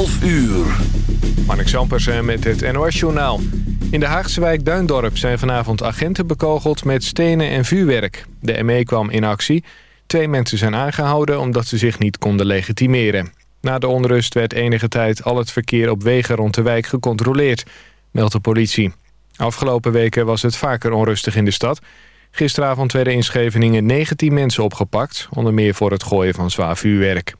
12 uur. Mark Zampersen met het NOS-journaal. In de Haagse wijk Duindorp zijn vanavond agenten bekogeld met stenen en vuurwerk. De ME kwam in actie. Twee mensen zijn aangehouden omdat ze zich niet konden legitimeren. Na de onrust werd enige tijd al het verkeer op wegen rond de wijk gecontroleerd, meldt de politie. Afgelopen weken was het vaker onrustig in de stad. Gisteravond werden in Scheveningen 19 mensen opgepakt, onder meer voor het gooien van zwaar vuurwerk.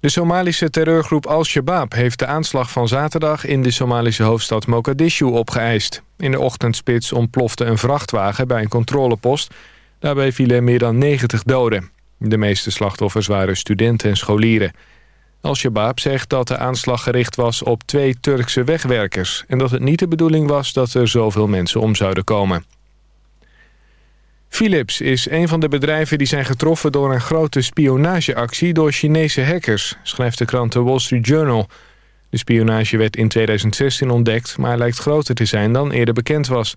De Somalische terreurgroep Al-Shabaab heeft de aanslag van zaterdag... in de Somalische hoofdstad Mogadishu opgeëist. In de ochtendspits ontplofte een vrachtwagen bij een controlepost. Daarbij vielen meer dan 90 doden. De meeste slachtoffers waren studenten en scholieren. Al-Shabaab zegt dat de aanslag gericht was op twee Turkse wegwerkers... en dat het niet de bedoeling was dat er zoveel mensen om zouden komen. Philips is een van de bedrijven die zijn getroffen door een grote spionageactie door Chinese hackers, schrijft de krant The Wall Street Journal. De spionage werd in 2016 ontdekt, maar lijkt groter te zijn dan eerder bekend was.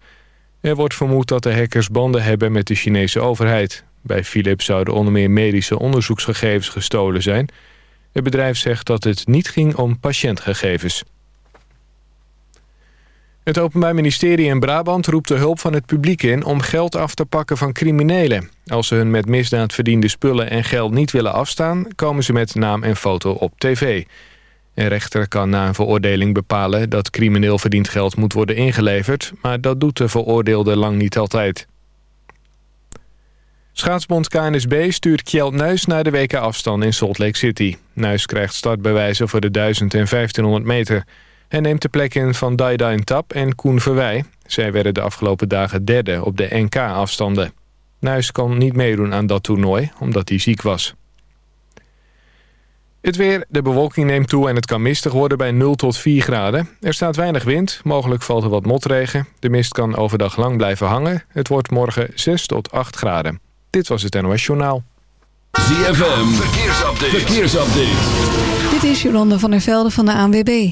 Er wordt vermoed dat de hackers banden hebben met de Chinese overheid. Bij Philips zouden onder meer medische onderzoeksgegevens gestolen zijn. Het bedrijf zegt dat het niet ging om patiëntgegevens. Het Openbaar Ministerie in Brabant roept de hulp van het publiek in... om geld af te pakken van criminelen. Als ze hun met misdaad verdiende spullen en geld niet willen afstaan... komen ze met naam en foto op tv. Een rechter kan na een veroordeling bepalen... dat crimineel verdiend geld moet worden ingeleverd... maar dat doet de veroordeelde lang niet altijd. Schaatsbond KNSB stuurt Kjeld Nuis naar de WK-afstand in Salt Lake City. Nuis krijgt startbewijzen voor de 1000 en 1500 meter... Hij neemt de plek in van Daidain Tap en Koen Verwij. Zij werden de afgelopen dagen derde op de NK-afstanden. Nuis kon niet meedoen aan dat toernooi, omdat hij ziek was. Het weer, de bewolking neemt toe en het kan mistig worden bij 0 tot 4 graden. Er staat weinig wind, mogelijk valt er wat motregen. De mist kan overdag lang blijven hangen. Het wordt morgen 6 tot 8 graden. Dit was het NOS Journaal. ZFM, verkeersupdate. verkeersupdate. Dit is Jolande van der Velde van de ANWB.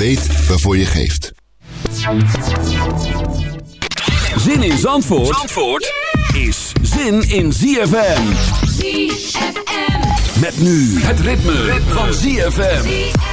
Weet waarvoor je geeft. Zin in Zandvoort, Zandvoort is zin in ZFM. ZFM. Met nu het ritme, ritme. van ZFM.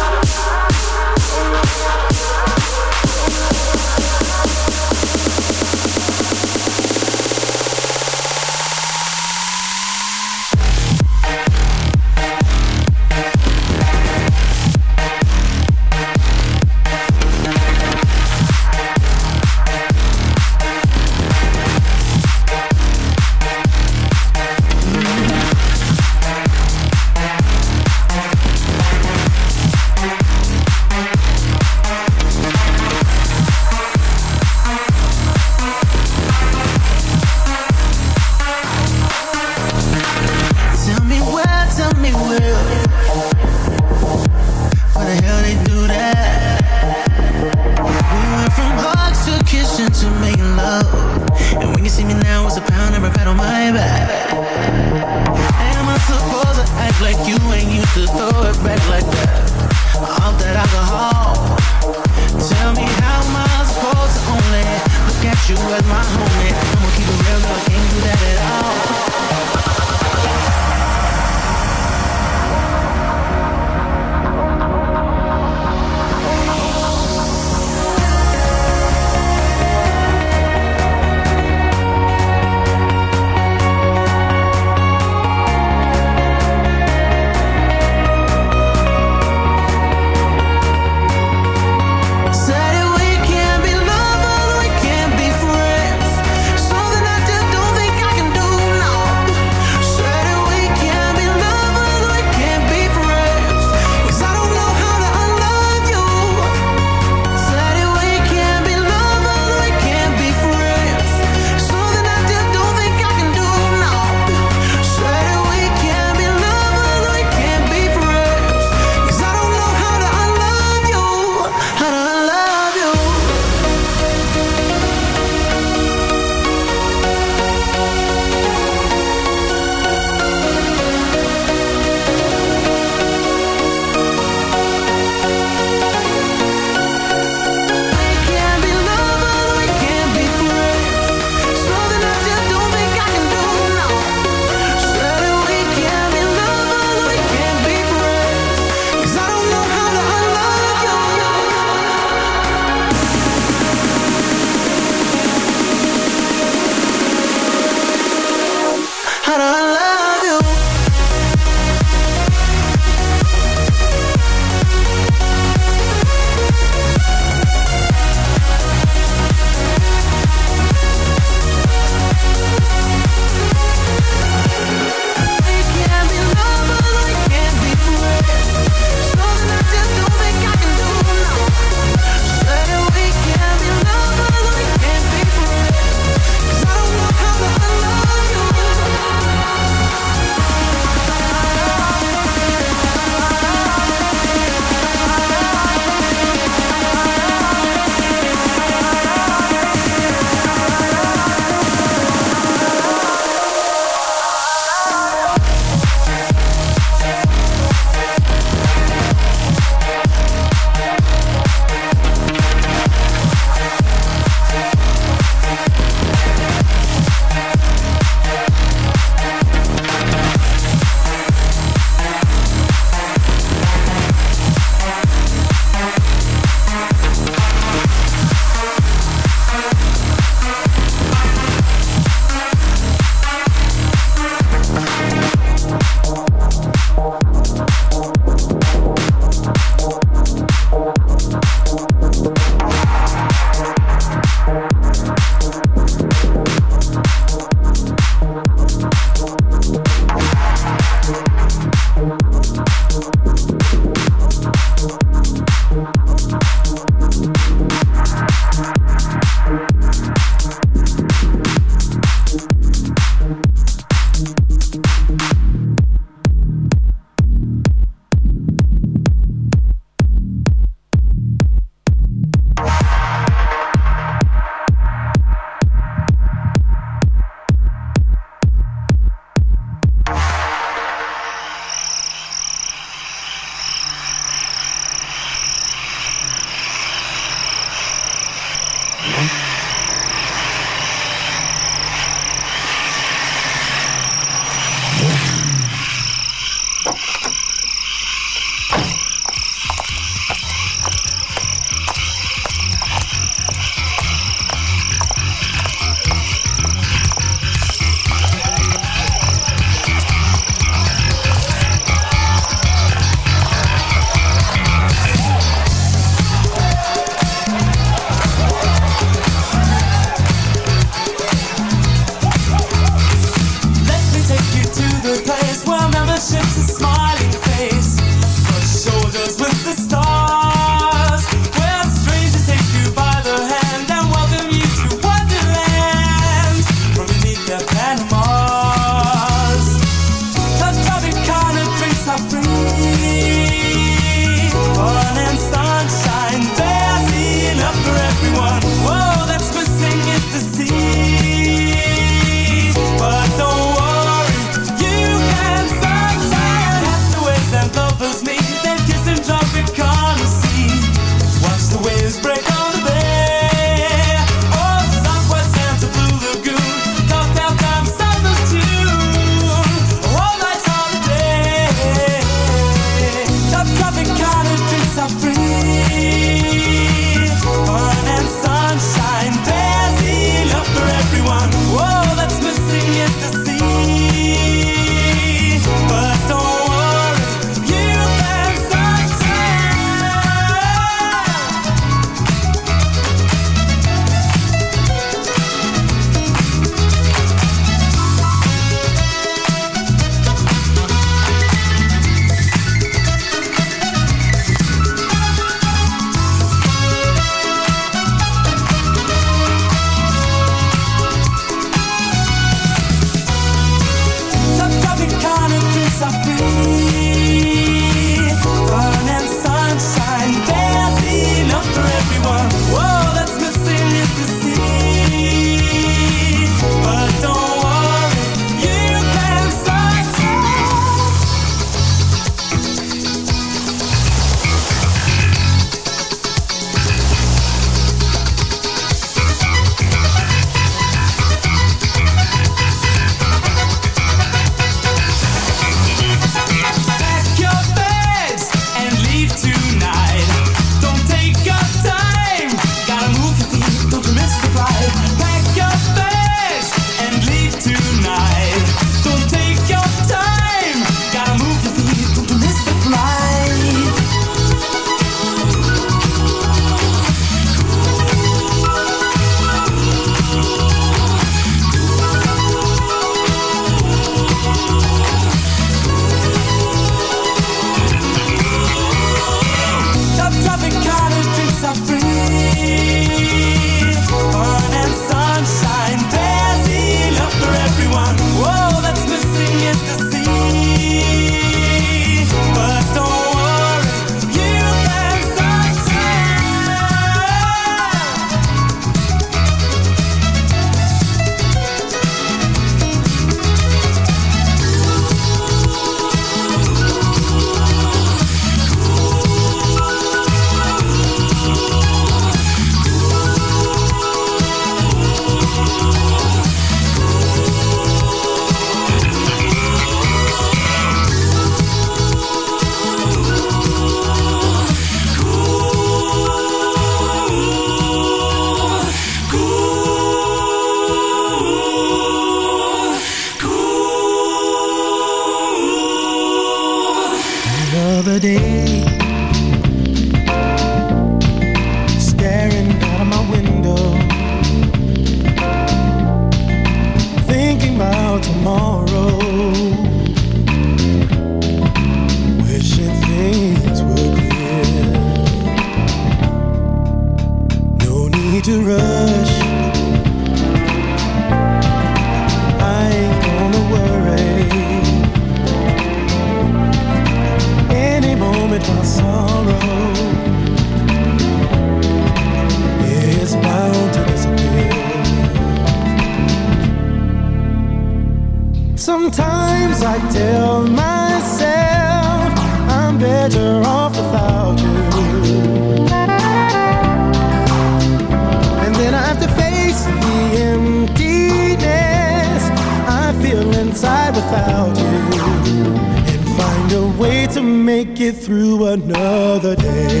through another day.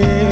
say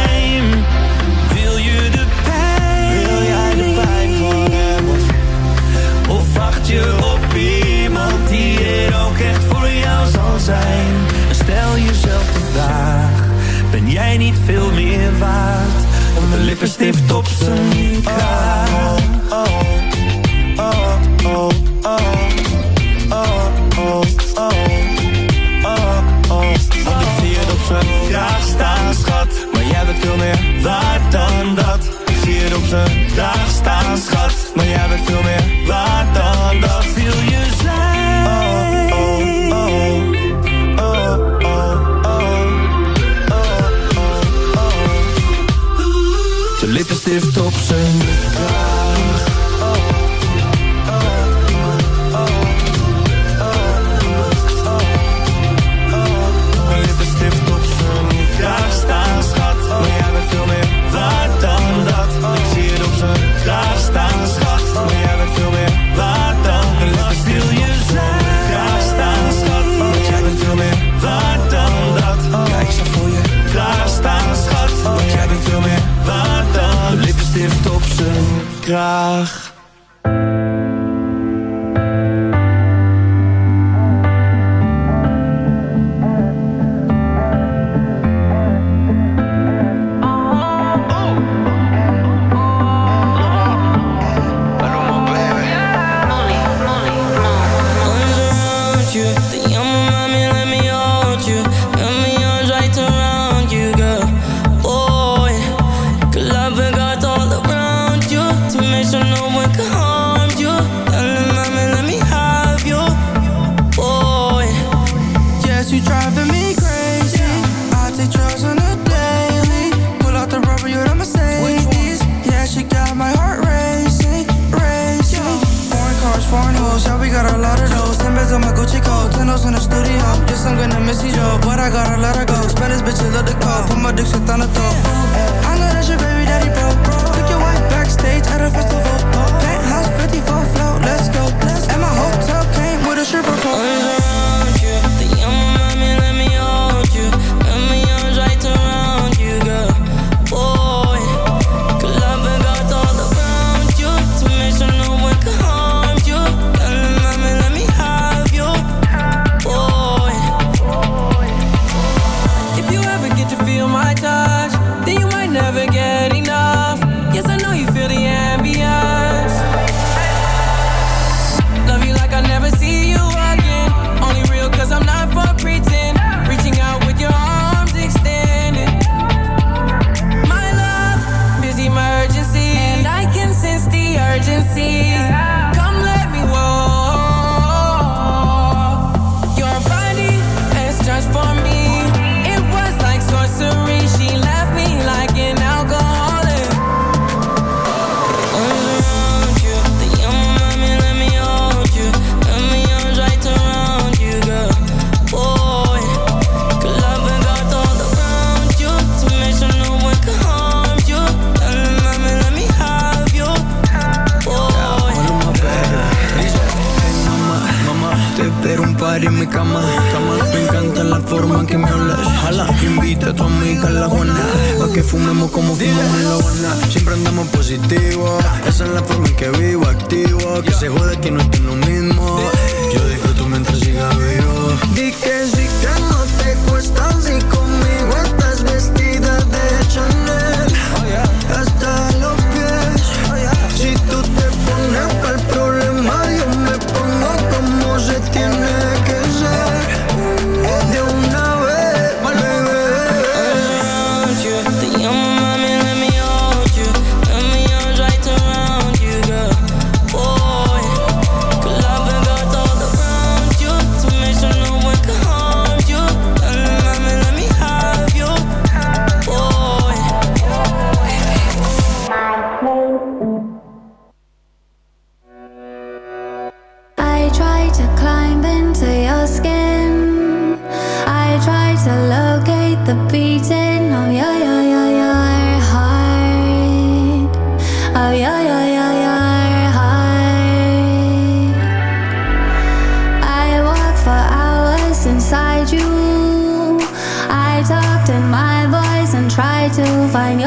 En stel jezelf de vraag, ben jij niet veel meer waard? Om de lippenstift op zijn kraag. Oh, oh, oh, oh, oh, oh, oh, Want ik zie het op zijn kraag staan, schat. Maar jij bent veel meer waard dan dat. Ik zie het op zijn kraag stift op zijn to find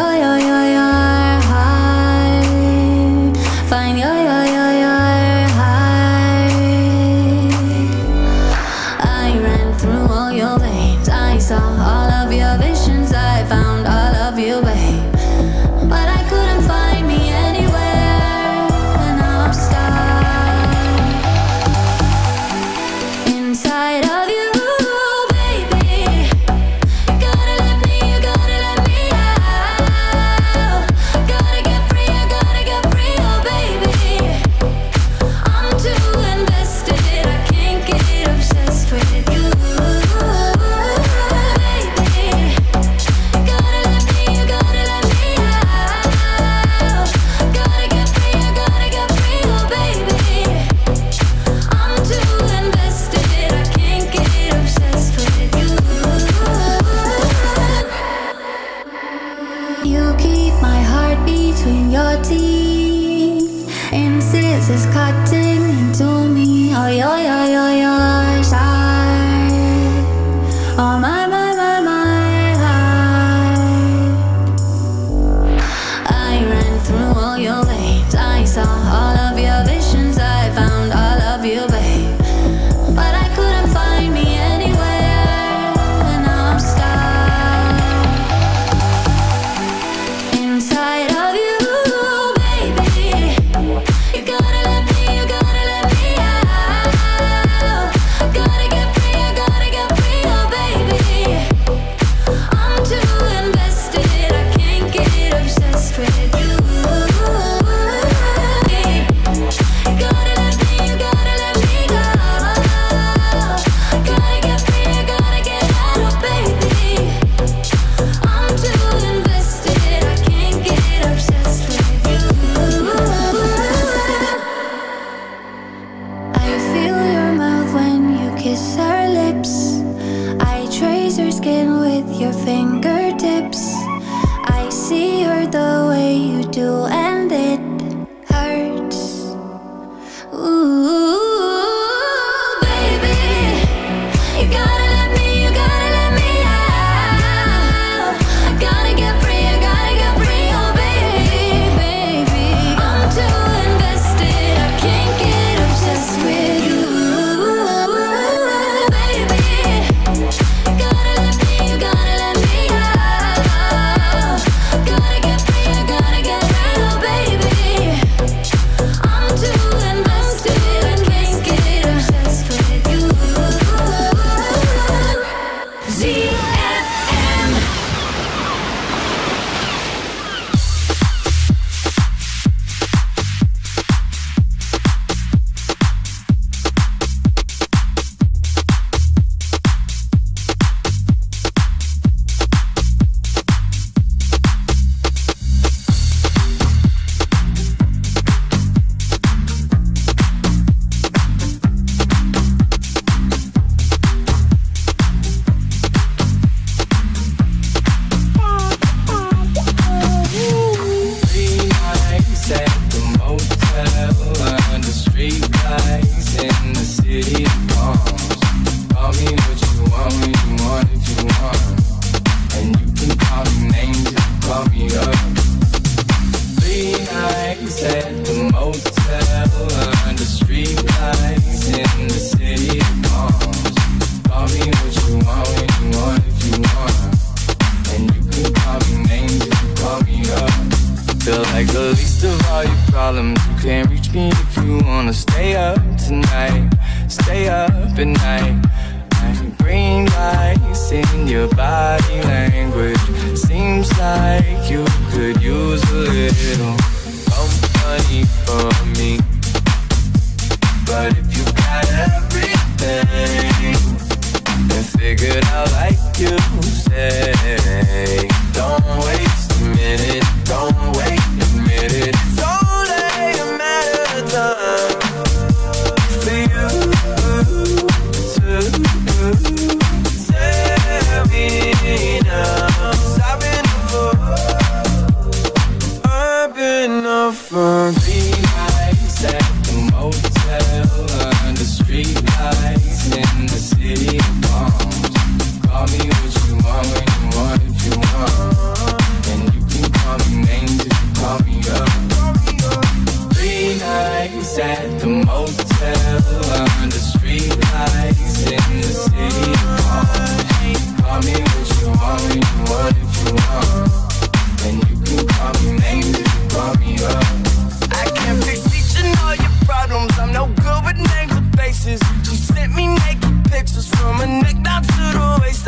in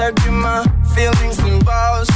Baby, my feelings involved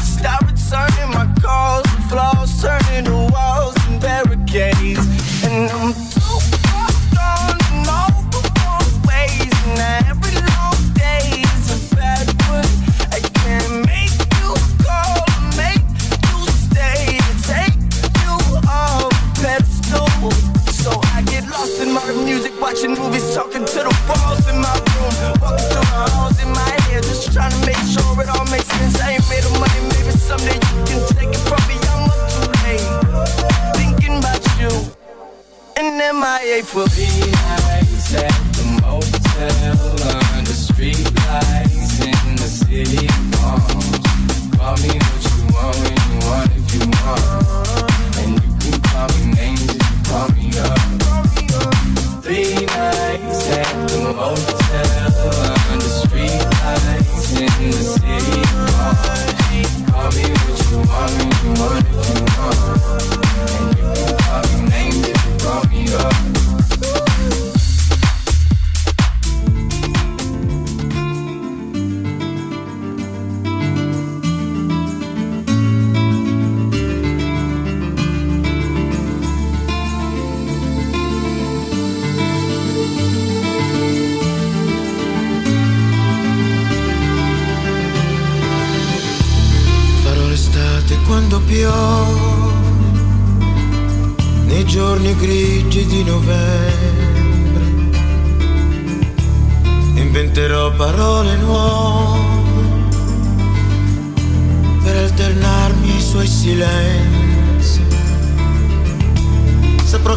even. Be nice at the motel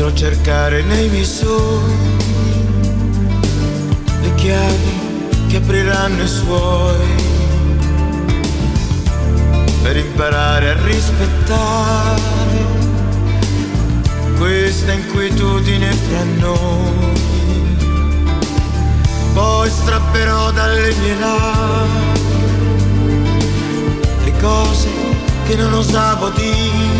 potrò cercare nei visori le chiavi che apriranno i suoi per imparare a rispettare questa inquietudine fra noi. Poi strapperò dalle mie lati le cose che non osavo dire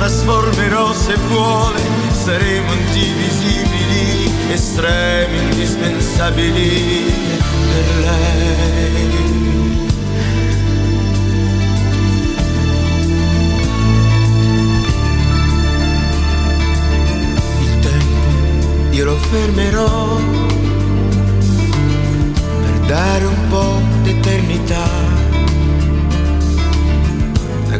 trasformerò se vuole, saremo indivisibili, estremi, indispensabili per lei. io lo fermerò per dare un po' d'eternità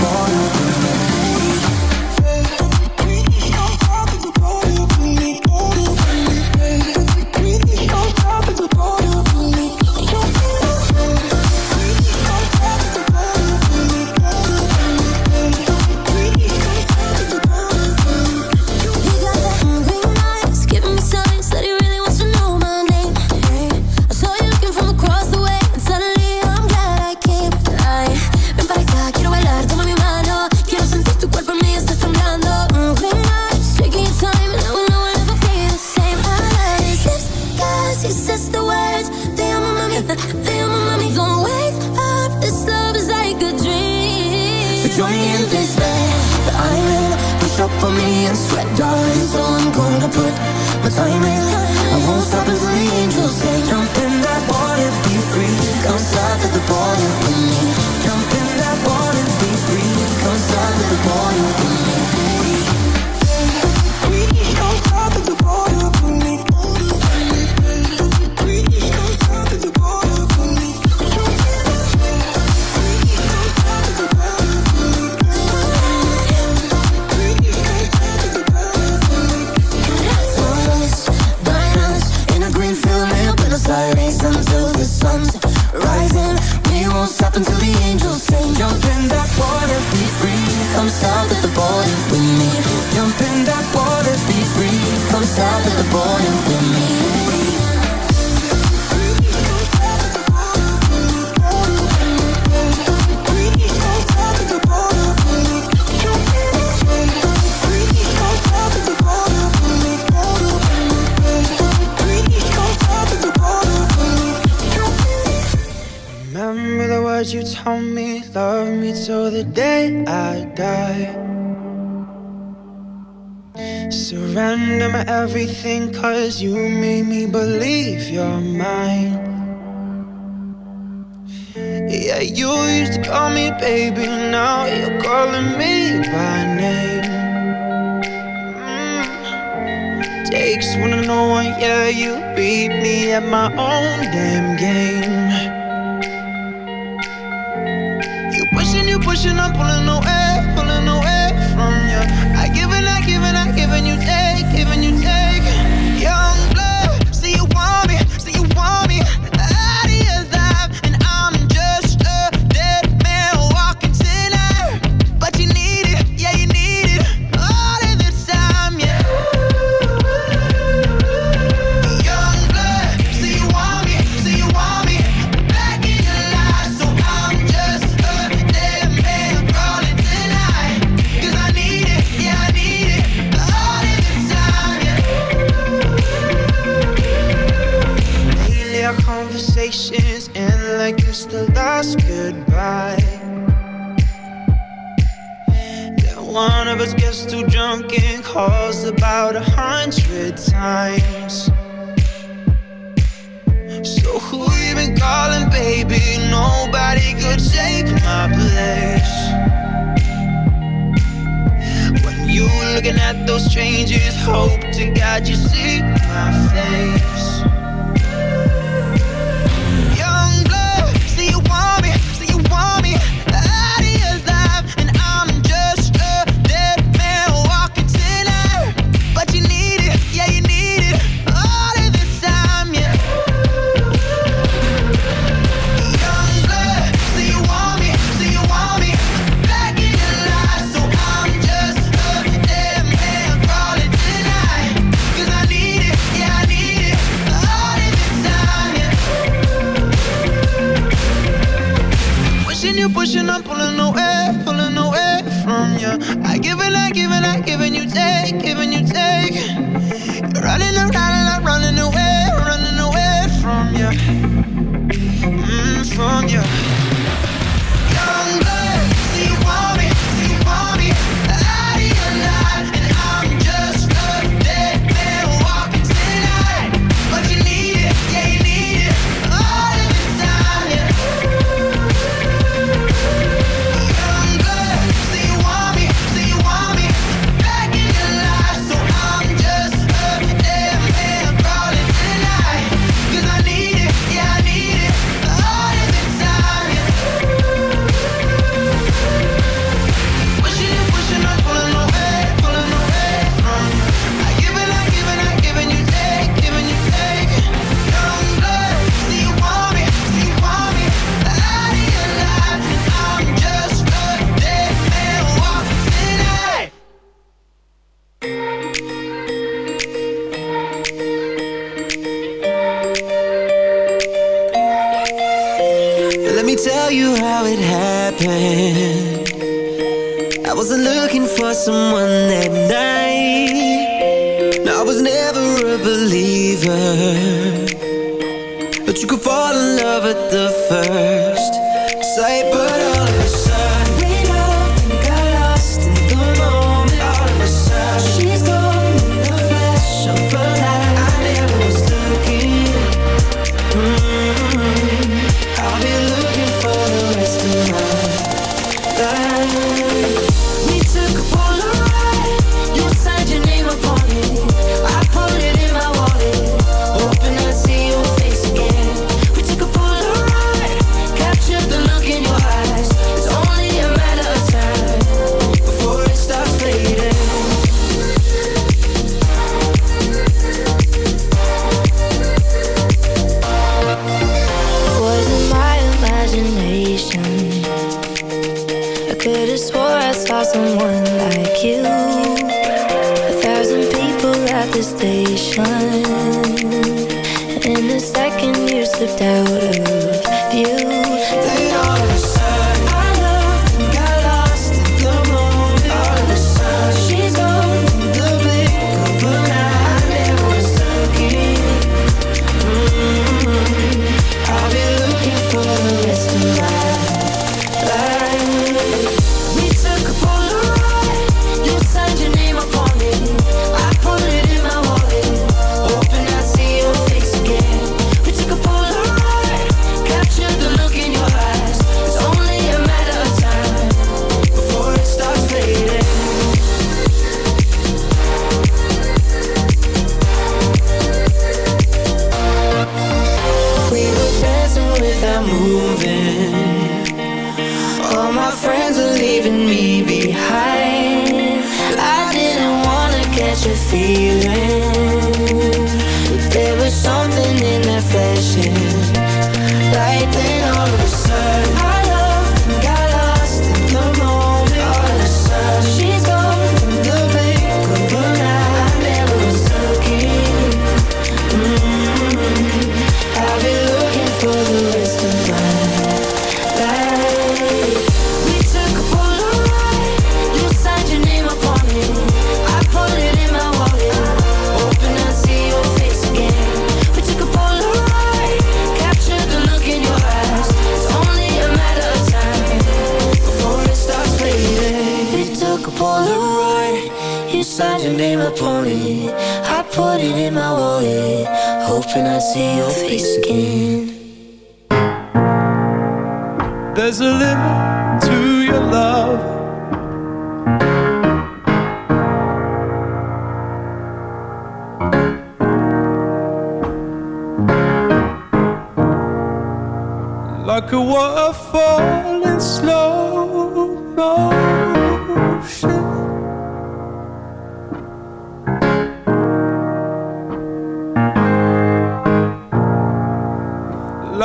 border. For me and sweat darling So I'm gonna put my time in. I won't stop until the angels say Jump in that water, be free. Come south at the border with me. Jump in that water, be free. Come south at the border with me. everything cause you made me believe you're mine. Yeah, you used to call me baby, now you're calling me by name. Mm. Takes one to know one, yeah, you beat me at my own damn game. your name upon pony. I put it in my wallet, hoping I see your face again. There's a limit to your love. Like a waterfall in slow motion.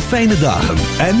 Fijne dagen en...